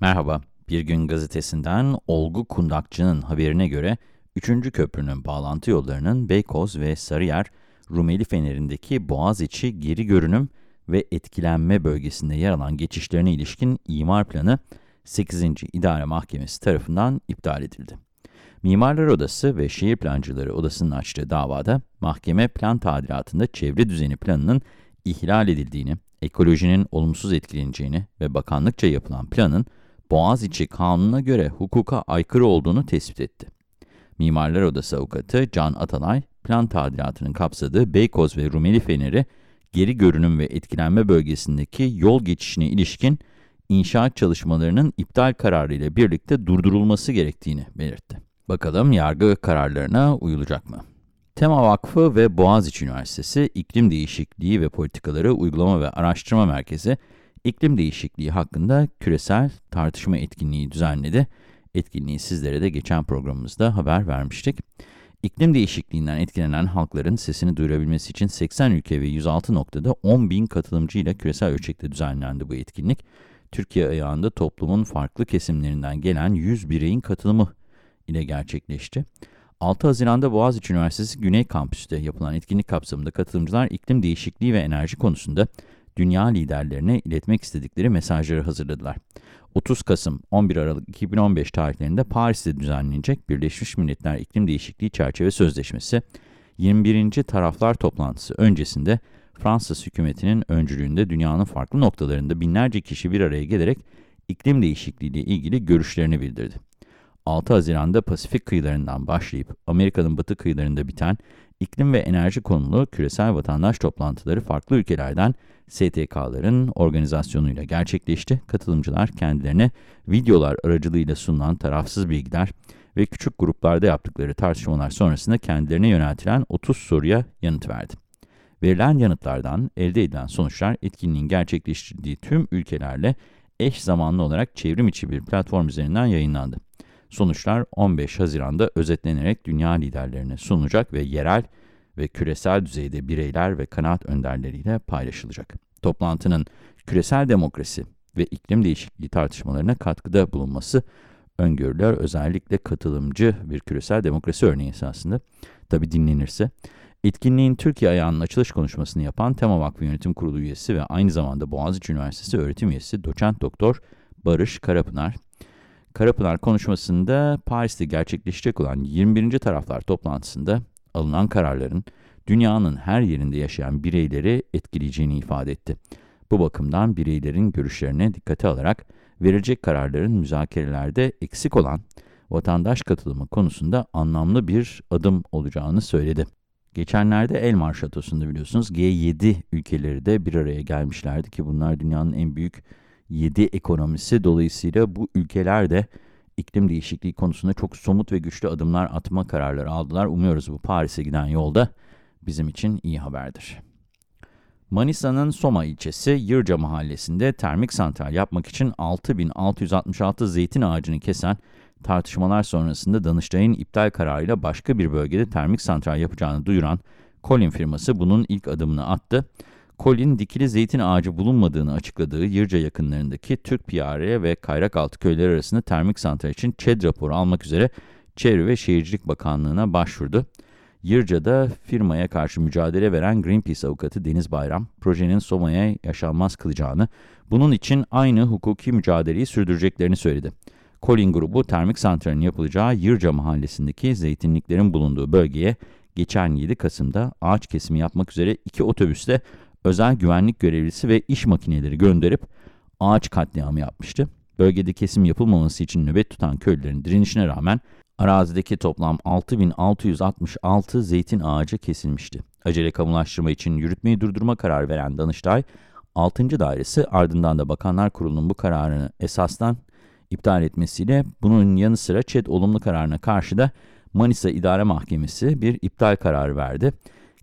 Merhaba, Bir Gün Gazetesi'nden Olgu Kundakçı'nın haberine göre 3. köprünün bağlantı yollarının Beykoz ve Sarıyer, Rumeli Feneri'ndeki Boğaziçi geri görünüm ve etkilenme bölgesinde yer alan geçişlerine ilişkin imar planı 8. İdare Mahkemesi tarafından iptal edildi. Mimarlar Odası ve Şehir Plancıları Odası'nın açtığı davada mahkeme plan tadilatında çevre düzeni planının ihlal edildiğini, ekolojinin olumsuz etkileneceğini ve bakanlıkça yapılan planın Boğaziçi Kanunu'na göre hukuka aykırı olduğunu tespit etti. Mimarlar Odası avukatı Can Atalay, plan tadilatının kapsadığı Beykoz ve Rumeli Feneri, geri görünüm ve etkilenme bölgesindeki yol geçişine ilişkin inşaat çalışmalarının iptal kararı ile birlikte durdurulması gerektiğini belirtti. Bakalım yargı kararlarına uyulacak mı? Tema Vakfı ve Boğaziçi Üniversitesi İklim Değişikliği ve Politikaları Uygulama ve Araştırma Merkezi, iklim değişikliği hakkında küresel tartışma etkinliği düzenledi. Etkinliği sizlere de geçen programımızda haber vermiştik. İklim değişikliğinden etkilenen halkların sesini duyurabilmesi için 80 ülke ve 106 noktada 10 bin katılımcıyla küresel ölçekte düzenlendi bu etkinlik. Türkiye ayağında toplumun farklı kesimlerinden gelen 100 bireyin katılımı ile gerçekleşti. 6 Haziran'da Boğaziçi Üniversitesi Güney Kampüs'te yapılan etkinlik kapsamında katılımcılar iklim değişikliği ve enerji konusunda dünya liderlerine iletmek istedikleri mesajları hazırladılar. 30 Kasım 11 Aralık 2015 tarihlerinde Paris'te düzenlenecek Birleşmiş Milletler İklim Değişikliği Çerçeve Sözleşmesi 21. Taraflar Toplantısı öncesinde Fransız hükümetinin öncülüğünde dünyanın farklı noktalarında binlerce kişi bir araya gelerek iklim değişikliği ile ilgili görüşlerini bildirdi. 6 Haziran'da Pasifik kıyılarından başlayıp Amerika'nın batı kıyılarında biten iklim ve enerji konulu küresel vatandaş toplantıları farklı ülkelerden STK'ların organizasyonuyla gerçekleşti. Katılımcılar kendilerine videolar aracılığıyla sunulan tarafsız bilgiler ve küçük gruplarda yaptıkları tartışmalar sonrasında kendilerine yöneltilen 30 soruya yanıt verdi. Verilen yanıtlardan elde edilen sonuçlar etkinliğin gerçekleştirdiği tüm ülkelerle eş zamanlı olarak çevrim içi bir platform üzerinden yayınlandı. Sonuçlar 15 Haziran'da özetlenerek dünya liderlerine sunulacak ve yerel ve küresel düzeyde bireyler ve kanaat önderleriyle paylaşılacak. Toplantının küresel demokrasi ve iklim değişikliği tartışmalarına katkıda bulunması öngörüler özellikle katılımcı bir küresel demokrasi örneği esasında tabi dinlenirse. Etkinliğin Türkiye ayağının açılış konuşmasını yapan Tema Vakfı Yönetim Kurulu üyesi ve aynı zamanda Boğaziçi Üniversitesi öğretim üyesi doçent doktor Barış Karapınar, Karapınar konuşmasında Paris'te gerçekleşecek olan 21. taraflar toplantısında alınan kararların dünyanın her yerinde yaşayan bireyleri etkileyeceğini ifade etti. Bu bakımdan bireylerin görüşlerine dikkate alarak verilecek kararların müzakerelerde eksik olan vatandaş katılımı konusunda anlamlı bir adım olacağını söyledi. Geçenlerde Elmar Şatosu'nda biliyorsunuz G7 ülkeleri de bir araya gelmişlerdi ki bunlar dünyanın en büyük 7 ekonomisi. Dolayısıyla bu ülkeler de iklim değişikliği konusunda çok somut ve güçlü adımlar atma kararları aldılar. Umuyoruz bu Paris'e giden yolda bizim için iyi haberdir. Manisa'nın Soma ilçesi Yırca mahallesinde termik santral yapmak için 6666 zeytin ağacını kesen tartışmalar sonrasında Danıştay'ın iptal kararıyla başka bir bölgede termik santral yapacağını duyuran Colin firması bunun ilk adımını attı. Colin, dikili zeytin ağacı bulunmadığını açıkladığı Yırca yakınlarındaki Türk Piyare ve Kayrakaltı köyleri arasında termik santral için ÇED raporu almak üzere Çevre ve Şehircilik Bakanlığı'na başvurdu. Yırca'da firmaya karşı mücadele veren Greenpeace avukatı Deniz Bayram, projenin Soma'ya yaşanmaz kılacağını, bunun için aynı hukuki mücadeleyi sürdüreceklerini söyledi. Colin grubu, termik santralin yapılacağı Yırca mahallesindeki zeytinliklerin bulunduğu bölgeye geçen 7 Kasım'da ağaç kesimi yapmak üzere iki otobüste özel güvenlik görevlisi ve iş makineleri gönderip ağaç katliamı yapmıştı. Bölgede kesim yapılmaması için nöbet tutan köylülerin direnişine rağmen arazideki toplam 6666 zeytin ağacı kesilmişti. Acele kamulaştırma için yürütmeyi durdurma kararı veren Danıştay, 6. dairesi ardından da Bakanlar Kurulu'nun bu kararını esasdan iptal etmesiyle bunun yanı sıra ÇED olumlu kararına karşı da Manisa İdare Mahkemesi bir iptal kararı verdi.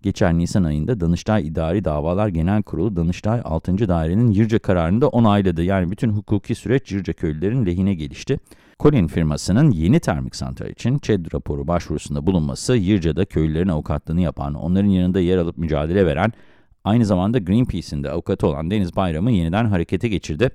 Geçen Nisan ayında Danıştay İdari Davalar Genel Kurulu Danıştay 6. Dairenin Yırca kararını da onayladı. Yani bütün hukuki süreç Yırca köylülerin lehine gelişti. Colin firmasının yeni termik santral için ÇED raporu başvurusunda bulunması, Yırca'da köylülerin avukatlığını yapan, onların yanında yer alıp mücadele veren, aynı zamanda Greenpeace'in de avukatı olan Deniz Bayram'ı yeniden harekete geçirdi.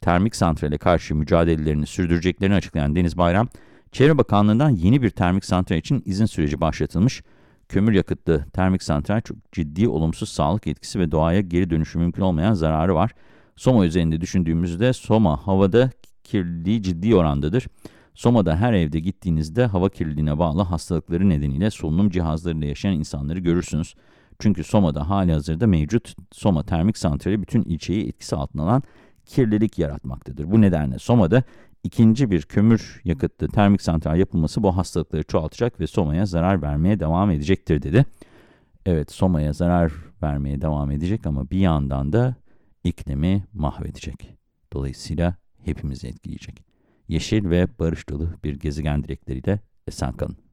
termik santrale karşı mücadelelerini sürdüreceklerini açıklayan Deniz Bayram, Çevre Bakanlığı'ndan yeni bir termik santral için izin süreci başlatılmış. Kömür yakıtlı termik santral çok ciddi olumsuz sağlık etkisi ve doğaya geri dönüşü mümkün olmayan zararı var. Soma üzerinde düşündüğümüzde Soma havada kirliliği ciddi orandadır. Soma'da her evde gittiğinizde hava kirliliğine bağlı hastalıkları nedeniyle solunum cihazlarıyla yaşayan insanları görürsünüz. Çünkü Soma'da hali hazırda mevcut Soma termik santrali bütün ilçeyi etkisi altına alan kirlilik yaratmaktadır. Bu nedenle Soma'da ikinci bir kömür yakıtlı termik santral yapılması bu hastalıkları çoğaltacak ve Soma'ya zarar vermeye devam edecektir dedi. Evet Soma'ya zarar vermeye devam edecek ama bir yandan da iklimi mahvedecek. Dolayısıyla hepimizi etkileyecek. Yeşil ve barış dolu bir gezegen dilekleriyle esen kalın.